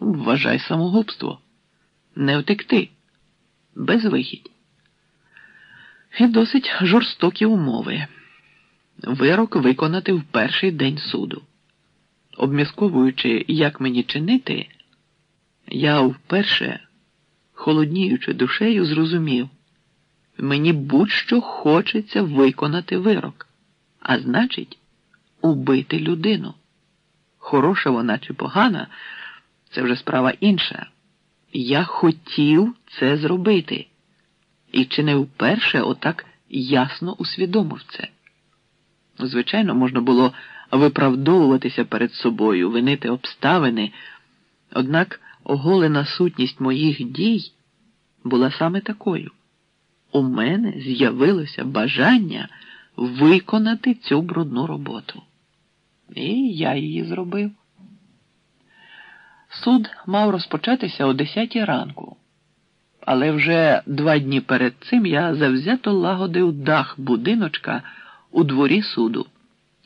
Вважай самогубство. Не втекти. Безвихідь. І досить жорстокі умови. Вирок виконати в перший день суду. Обмісковуючи, як мені чинити, я вперше, холодніючи душею, зрозумів, мені будь-що хочеться виконати вирок, а значить, убити людину. Хороша вона чи погана, це вже справа інша. Я хотів це зробити. І чи не вперше отак ясно усвідомив це? Звичайно, можна було виправдовуватися перед собою, винити обставини, однак оголена сутність моїх дій була саме такою. У мене з'явилося бажання виконати цю брудну роботу. І я її зробив. Суд мав розпочатися о 10 ранку, але вже два дні перед цим я завзято лагодив дах будиночка у дворі суду,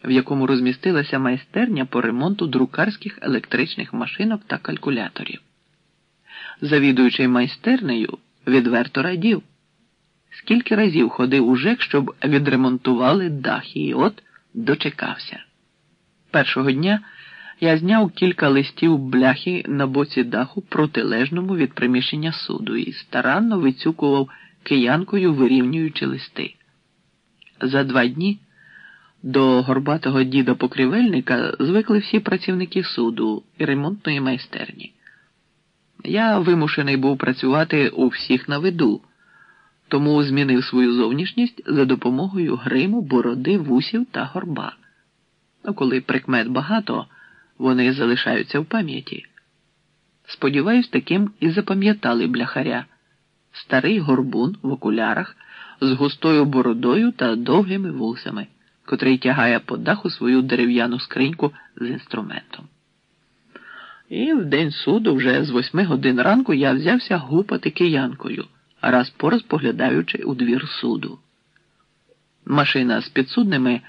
в якому розмістилася майстерня по ремонту друкарських електричних машинок та калькуляторів. Завідуючий майстернею відверто радів. Скільки разів ходив у ЖЕК, щоб відремонтували дах, і от дочекався. Першого дня я зняв кілька листів бляхи на боці даху протилежному від приміщення суду і старанно вицюкував киянкою, вирівнюючи листи. За два дні до горбатого діда покрівельника звикли всі працівники суду і ремонтної майстерні. Я вимушений був працювати у всіх на виду, тому змінив свою зовнішність за допомогою гриму, бороди, вусів та горба. Ну, коли прикмет багато, вони залишаються в пам'яті. Сподіваюсь, таким і запам'ятали бляхаря старий горбун в окулярах з густою бородою та довгими вусами, котрий тягає по даху свою дерев'яну скриньку з інструментом. І в день суду, вже з восьми годин ранку, я взявся гупати киянкою, раз по раз поглядаючи у двір суду. Машина з підсудними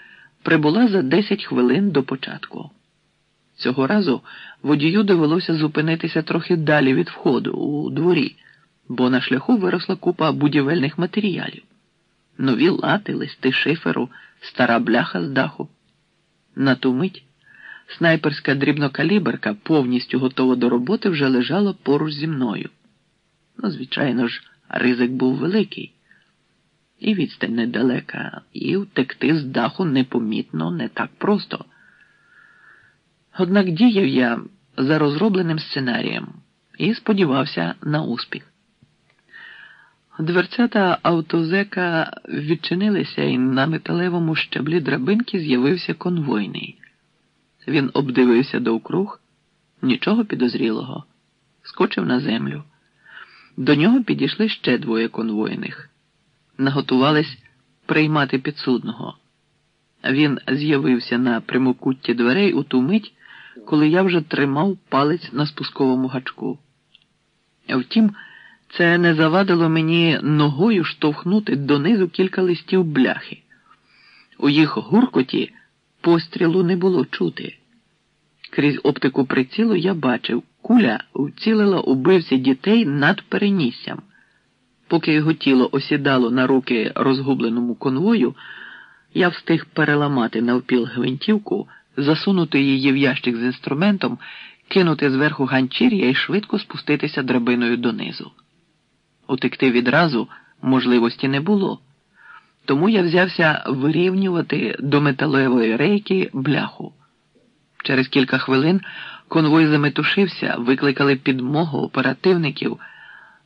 прибула за 10 хвилин до початку. Цього разу водію довелося зупинитися трохи далі від входу у дворі, бо на шляху виросла купа будівельних матеріалів. Нові лати, листи шиферу, стара бляха з даху. На ту мить снайперська дрібнокаліберка, повністю готова до роботи, вже лежала поруч зі мною. Ну, звичайно ж, ризик був великий. І відстань недалека, і втекти з даху непомітно не так просто. Однак діяв я за розробленим сценарієм і сподівався на успіх. Дверцята автозека відчинилися, і на металевому щаблі драбинки з'явився конвойний. Він обдивився довкруг, нічого підозрілого, скочив на землю. До нього підійшли ще двоє конвойних, наготувались приймати підсудного. Він з'явився на прямокутті дверей у ту мить, коли я вже тримав палець на спусковому гачку. Втім, це не завадило мені ногою штовхнути донизу кілька листів бляхи. У їх гуркоті пострілу не було чути. Крізь оптику прицілу я бачив, куля вцілила убивці дітей над переніссям. Поки його тіло осідало на руки розгубленому конвою, я встиг переламати навпіл гвинтівку, засунути її в ящик з інструментом, кинути зверху ганчір'я і швидко спуститися драбиною донизу. Утекти відразу можливості не було, тому я взявся вирівнювати до металевої рейки бляху. Через кілька хвилин конвой заметушився, викликали підмогу оперативників,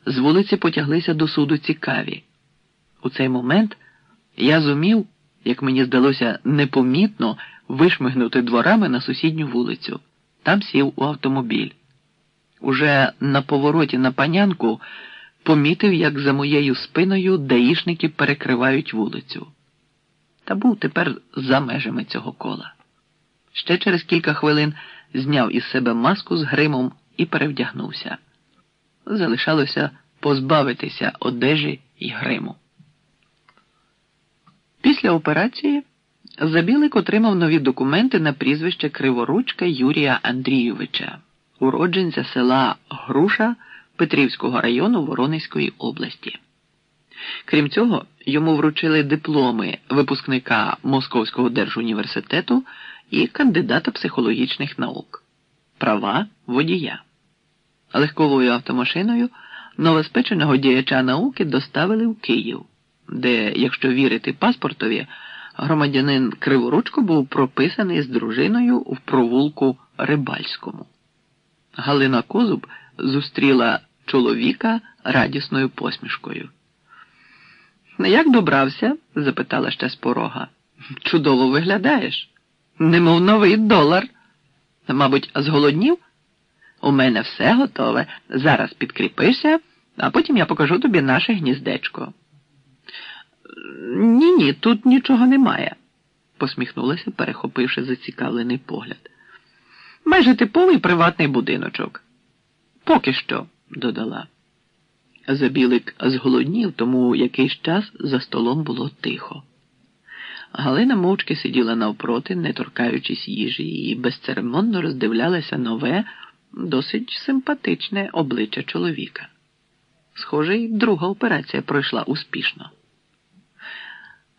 з вулиці потяглися до суду цікаві. У цей момент я зумів, як мені здалося, непомітно вишмигнути дворами на сусідню вулицю. Там сів у автомобіль. Уже на повороті на панянку помітив, як за моєю спиною даїшники перекривають вулицю. Та був тепер за межами цього кола. Ще через кілька хвилин зняв із себе маску з гримом і перевдягнувся. Залишалося позбавитися одежі і гриму. Після операції Забілик отримав нові документи на прізвище Криворучка Юрія Андрійовича. уродженця села Груша Петрівського району Воронезької області. Крім цього, йому вручили дипломи випускника Московського держуніверситету і кандидата психологічних наук, права водія. Легковою автомашиною новоспеченого діяча науки доставили в Київ, де, якщо вірити паспортові, громадянин Криворучко був прописаний з дружиною в провулку Рибальському. Галина Козуб зустріла чоловіка радісною посмішкою. Як добрався? запитала ще з порога. Чудово виглядаєш. Немов новий долар. Мабуть, зголоднів? У мене все готове. Зараз підкріпишся, а потім я покажу тобі наше гніздечко. Ні, ні, тут нічого немає, посміхнулася, перехопивши зацікавлений погляд. Майже типовий приватний будиночок. Поки що, додала. Забілик зголоднів, тому якийсь час за столом було тихо. Галина мовчки сиділа навпроти, не торкаючись їжі, і безцеремонно роздивлялася нове, досить симпатичне обличчя чоловіка. Схоже, й друга операція пройшла успішно.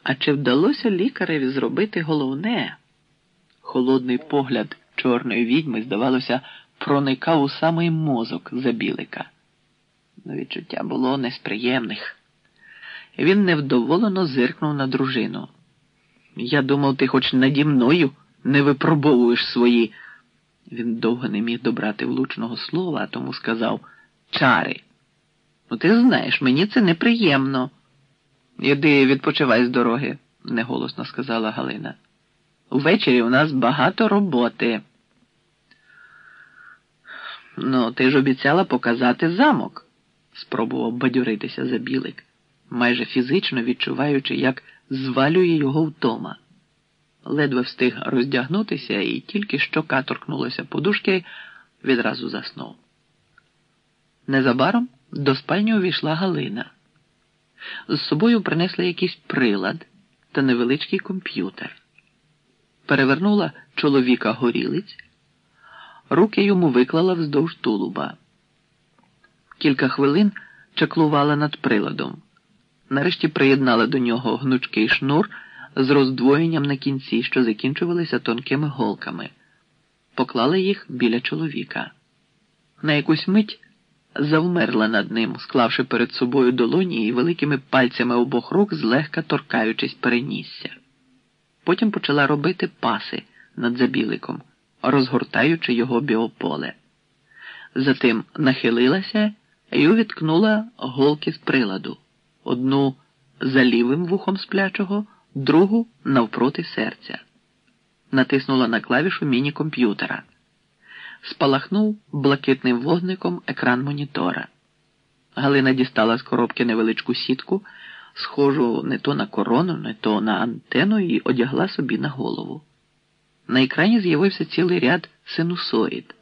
А чи вдалося лікареві зробити головне? Холодний погляд чорної відьми, здавалося, проникав у самий мозок забілика. Но відчуття було несприємних. Він невдоволено зиркнув на дружину. Я думав, ти хоч наді мною не випробовуєш свої. Він довго не міг добрати влучного слова, а тому сказав чари. Ну, ти знаєш, мені це неприємно. Іди відпочивай з дороги, неголосно сказала Галина. Ввечері у нас багато роботи. Ну, ти ж обіцяла показати замок, спробував бадьоритися забілик, майже фізично відчуваючи, як звалює його втома. Ледве встиг роздягнутися і тільки щока торкнулася подушки, відразу заснув. Незабаром до спальні увійшла Галина. З собою принесла якийсь прилад та невеличкий комп'ютер. Перевернула чоловіка горілиць, руки йому виклала вздовж тулуба. Кілька хвилин чаклувала над приладом. Нарешті приєднала до нього гнучкий шнур з роздвоєнням на кінці, що закінчувалися тонкими голками, поклала їх біля чоловіка. На якусь мить завмерла над ним, склавши перед собою долоні і великими пальцями обох рук, злегка торкаючись перенісся. Потім почала робити паси над забіликом, розгортаючи його біополе. Затим нахилилася і увіткнула голки з приладу одну за лівим вухом сплячого, другу навпроти серця. Натиснула на клавішу міні-комп'ютера. Спалахнув блакитним вогником екран монітора. Галина дістала з коробки невеличку сітку, схожу не то на корону, не то на антену, і одягла собі на голову. На екрані з'явився цілий ряд синусоїд.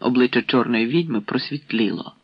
Обличчя чорної відьми просвітліло.